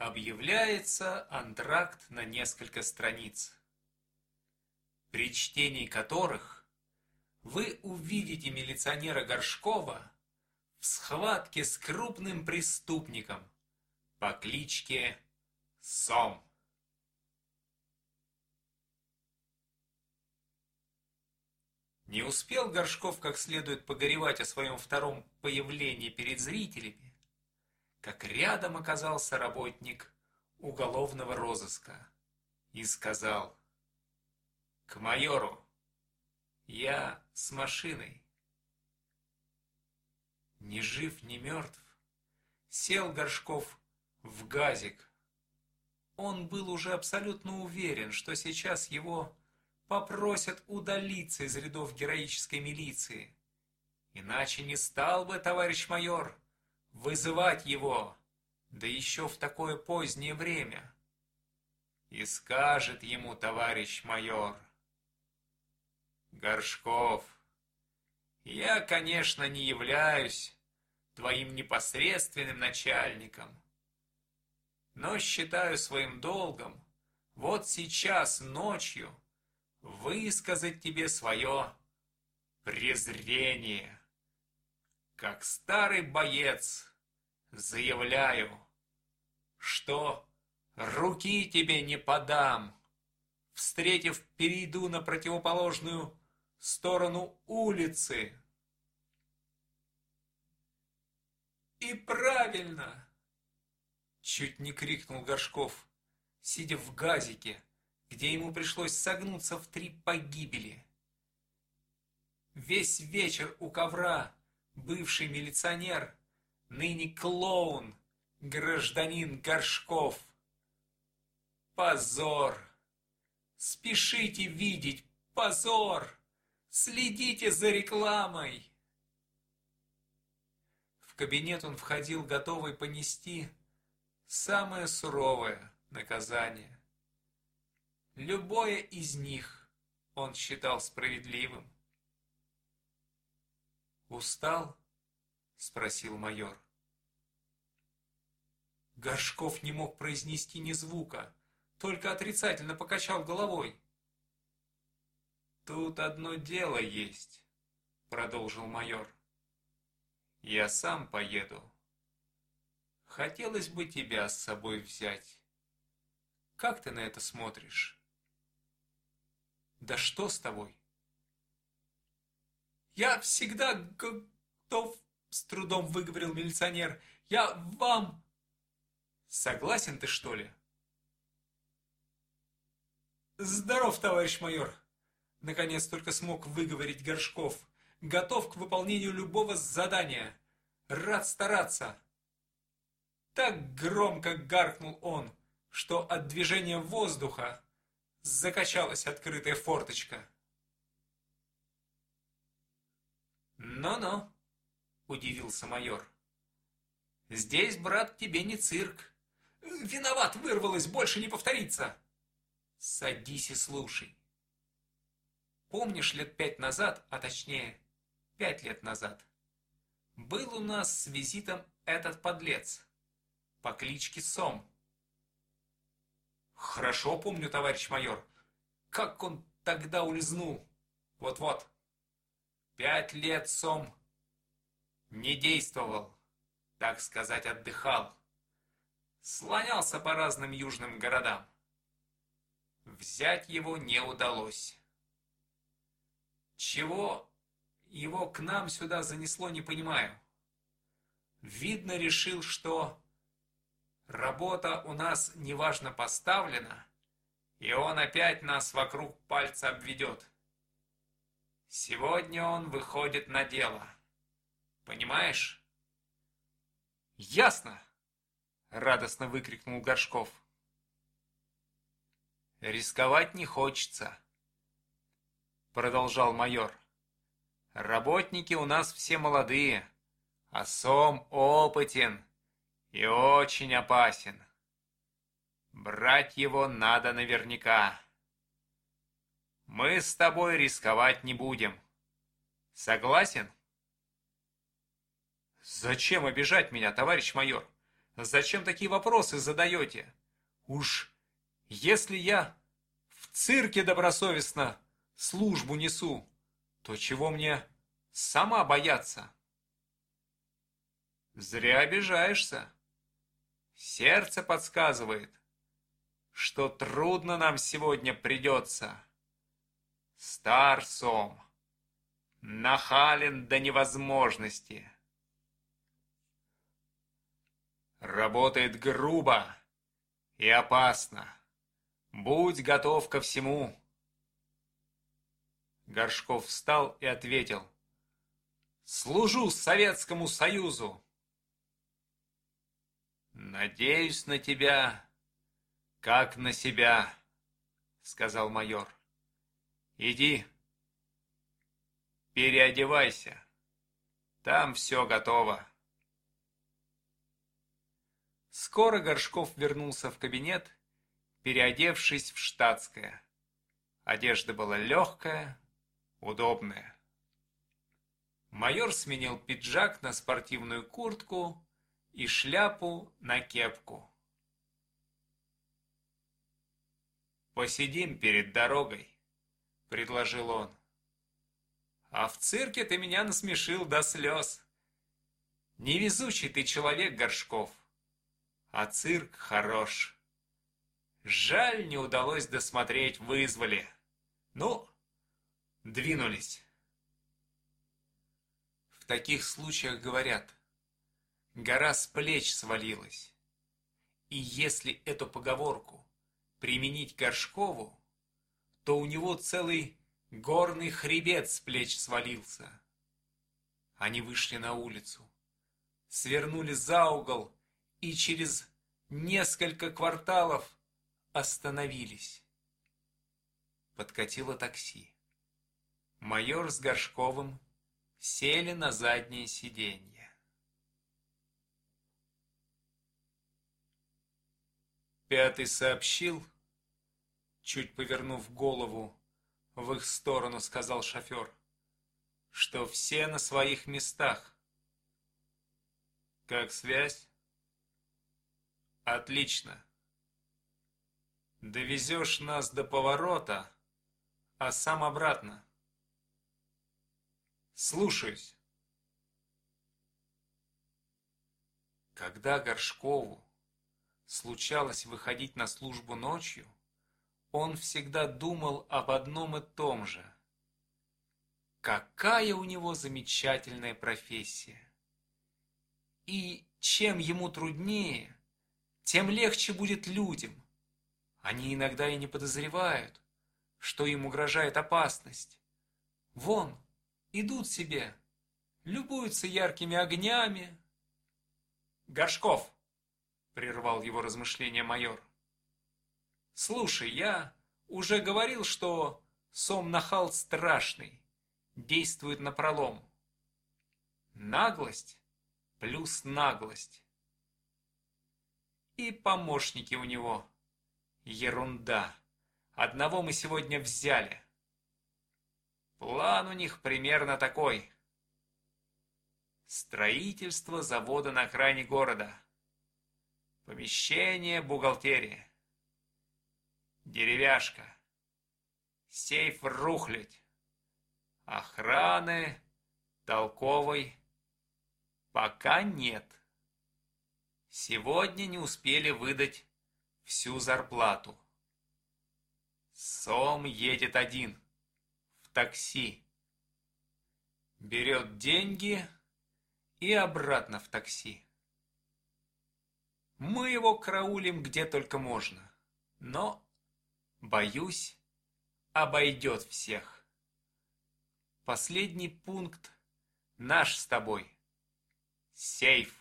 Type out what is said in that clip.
объявляется антракт на несколько страниц, при чтении которых вы увидите милиционера Горшкова в схватке с крупным преступником по кличке Сом. Не успел Горшков как следует погоревать о своем втором появлении перед зрителями, как рядом оказался работник уголовного розыска и сказал «К майору, я с машиной». Ни жив, ни мертв, сел Горшков в газик. Он был уже абсолютно уверен, что сейчас его попросят удалиться из рядов героической милиции. Иначе не стал бы товарищ майор вызывать его, да еще в такое позднее время. И скажет ему товарищ майор, Горшков, я, конечно, не являюсь твоим непосредственным начальником, но считаю своим долгом вот сейчас ночью высказать тебе свое презрение. Как старый боец заявляю, что руки тебе не подам. Встретив, перейду на противоположную сторону улицы. И правильно! Чуть не крикнул Горшков, сидя в газике, где ему пришлось согнуться в три погибели. Весь вечер у ковра бывший милиционер, ныне клоун, гражданин Горшков. Позор! Спешите видеть позор! Следите за рекламой! В кабинет он входил, готовый понести самое суровое наказание. Любое из них он считал справедливым. «Устал?» — спросил майор. Горшков не мог произнести ни звука, только отрицательно покачал головой. «Тут одно дело есть», — продолжил майор. «Я сам поеду. Хотелось бы тебя с собой взять. Как ты на это смотришь?» Да что с тобой? Я всегда готов, с трудом выговорил милиционер. Я вам... Согласен ты, что ли? Здоров, товарищ майор. Наконец только смог выговорить Горшков. Готов к выполнению любого задания. Рад стараться. Так громко гаркнул он, что от движения воздуха закачалась открытая форточка. «Ну-ну», — удивился майор. «Здесь, брат, тебе не цирк. Виноват, вырвалось, больше не повторится. Садись и слушай. Помнишь, лет пять назад, а точнее, пять лет назад, был у нас с визитом этот подлец по кличке Сом. Хорошо помню, товарищ майор. Как он тогда улизнул. Вот-вот. Пять лет Сом не действовал, так сказать, отдыхал. Слонялся по разным южным городам. Взять его не удалось. Чего его к нам сюда занесло, не понимаю. Видно, решил, что Работа у нас неважно поставлена, и он опять нас вокруг пальца обведет. Сегодня он выходит на дело. Понимаешь? Ясно! Радостно выкрикнул Горшков. Рисковать не хочется, продолжал майор. Работники у нас все молодые, а сом опытен и очень опасен. Брать его надо наверняка. Мы с тобой рисковать не будем. Согласен? Зачем обижать меня, товарищ майор? Зачем такие вопросы задаете? Уж если я в цирке добросовестно службу несу, то чего мне сама бояться? Зря обижаешься. Сердце подсказывает, что трудно нам сегодня придется. Стар сом, нахален до невозможности. Работает грубо и опасно. Будь готов ко всему. Горшков встал и ответил. Служу Советскому Союзу. Надеюсь на тебя, как на себя, сказал майор. Иди, переодевайся. Там все готово. Скоро Горшков вернулся в кабинет, переодевшись в штатское. Одежда была легкая, удобная. Майор сменил пиджак на спортивную куртку и шляпу на кепку. «Посидим перед дорогой», — предложил он. «А в цирке ты меня насмешил до слез. Невезучий ты человек, Горшков а цирк хорош. Жаль, не удалось досмотреть, вызвали. Ну, двинулись. В таких случаях говорят, гора с плеч свалилась. И если эту поговорку применить Горшкову, то у него целый горный хребет с плеч свалился. Они вышли на улицу, свернули за угол и через несколько кварталов остановились. Подкатило такси. Майор с Горшковым сели на заднее сиденье. Пятый сообщил, чуть повернув голову в их сторону, сказал шофер, что все на своих местах. Как связь? Отлично. Довезешь нас до поворота, а сам обратно. Слушаюсь. Когда Горшкову случалось выходить на службу ночью, он всегда думал об одном и том же. Какая у него замечательная профессия! И чем ему труднее, тем легче будет людям. Они иногда и не подозревают, что им угрожает опасность. Вон, идут себе, любуются яркими огнями. Горшков, прервал его размышления майор. Слушай, я уже говорил, что Сом-Нахал страшный, действует на пролом. Наглость плюс наглость и помощники у него. Ерунда. Одного мы сегодня взяли. План у них примерно такой. Строительство завода на окраине города. Помещение бухгалтерии. Деревяшка. Сейф рухлядь. Охраны толковой пока нет. Сегодня не успели выдать всю зарплату. Сом едет один, в такси. Берет деньги и обратно в такси. Мы его караулим где только можно, но, боюсь, обойдет всех. Последний пункт наш с тобой. Сейф.